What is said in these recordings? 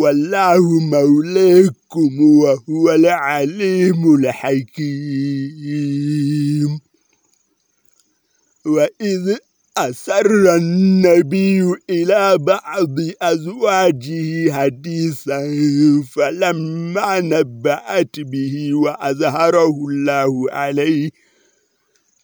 والله مولاكم وهو العليم الحكيم. وإذ أسر النبي إلى بعض أزواجه حديثا فلما نبأت به وأظهره الله عليه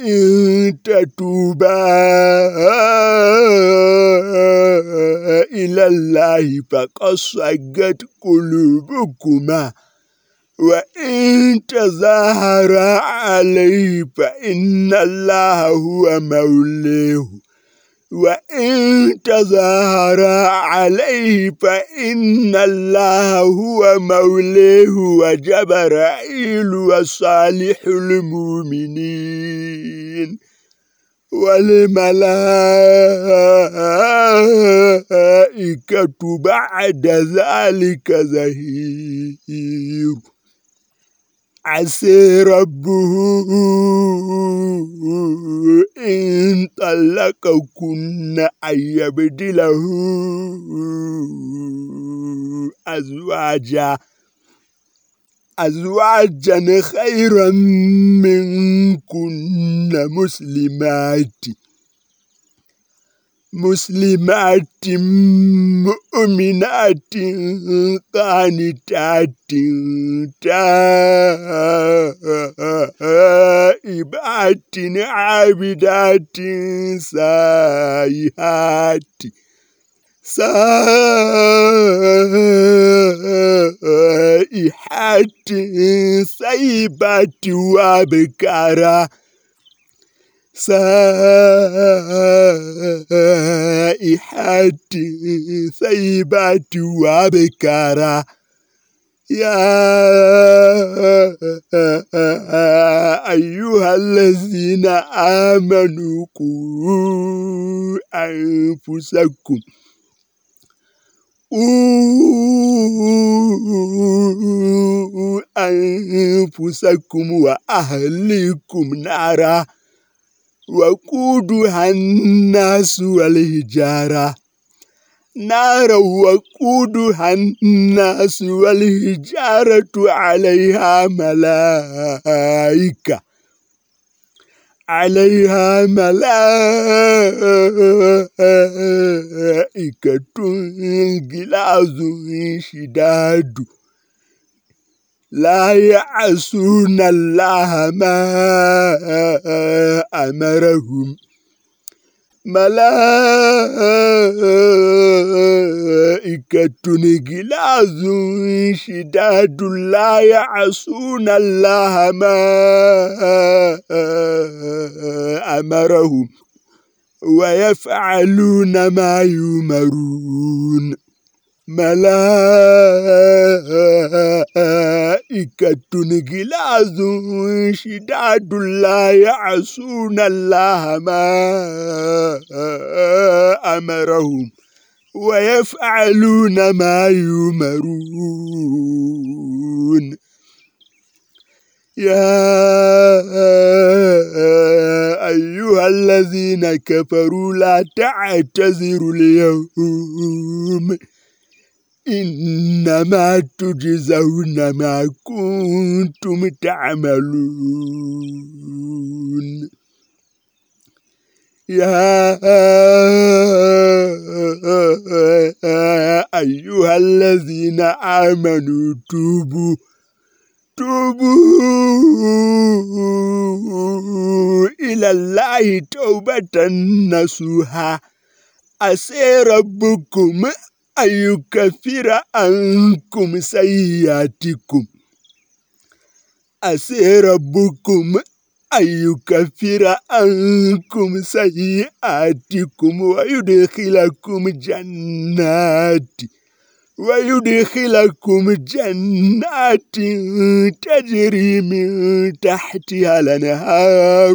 إن تتوبا إلى الله فقد صغت قلوبكما. وإن تظاهر عليه فإن الله هو موليه. وإن تظاهر عليه فإن الله هو موليه وجبرائيل وصالح المؤمنين والملائكة بعد ذلك زهير. عسى ربه إن طلقكن أن يبدله أزواجا أزواجا خيرا منكن مسلمات مسلمات مؤمنات قانتات تائبات عابدات سائحات سائحات سيبات وابكارا سائحات سيبات وابكارا يا أيها الذين آمنوا قوا أنفسكم أنفسكم وأهليكم نارا وقودها الناس والهجارة نارا وقودها الناس والهجارة عليها ملائكة. عليها ملائكة غلاظ شداد. لا يعصون الله ما أمرهم ملائكة غلاظ شداد لا يعصون الله ما أمرهم ويفعلون ما يمرون ملائكة غلاظ شداد لا يعصون الله ما أمرهم ويفعلون ما يمرون. يا أيها الذين كفروا لا تعتذروا اليوم. إنما تجزون ما كنتم تعملون. يا أيها الذين آمنوا توبوا توبوا إلى الله توبة نصوحا. عسى ربكم أن يكفر عنكم سيئاتكم؟ عسى ربكم أن يكفر عنكم سيئاتكم ويدخلكم جنات ويدخلكم جنات تجري من تحتها الأنهار.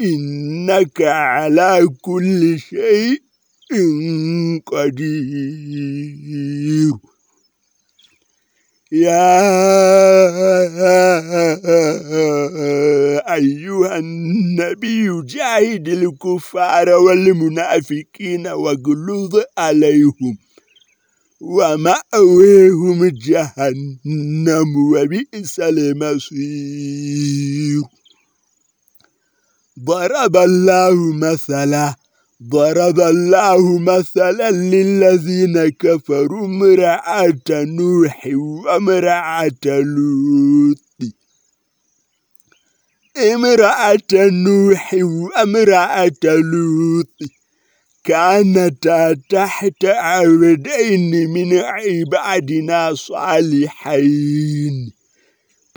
إنك على كل شيء قدير. يا أيها النبي جاهد الكفار والمنافقين واغلظ عليهم ومأويهم جهنم وبئس المصير. ضرب الله مثلا ضرب الله مثلا للذين كفروا امرأة نوح وامرأة لوط. امرأة نوح وامرأة لوط كانتا تحت عبدين من عبادنا صالحين.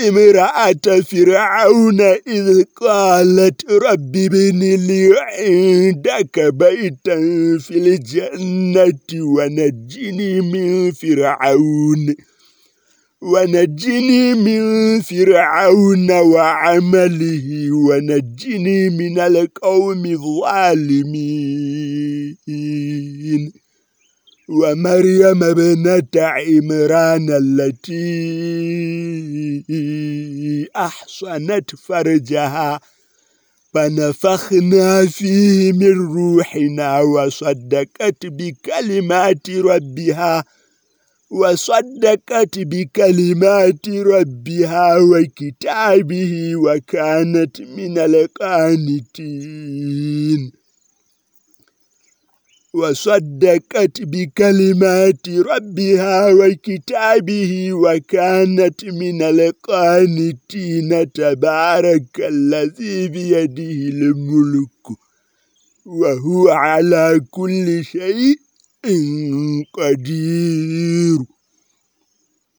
امرأة فرعون إذ قالت رب ابن لي عندك بيتا في الجنة ونجني من فرعون. ونجني من فرعون وعمله ونجني من القوم الظالمين. ومريم ابنة عمران التي أحصنت فرجها. فنفخنا فيه من روحنا وصدقت بكلمات ربها. وصدقت بكلمات ربها وكتابه وكانت من القانتين. وصدقت بكلمات ربها وكتابه وكانت من القانتين. تبارك الذي بيده الملك وهو على كل شيء قدير.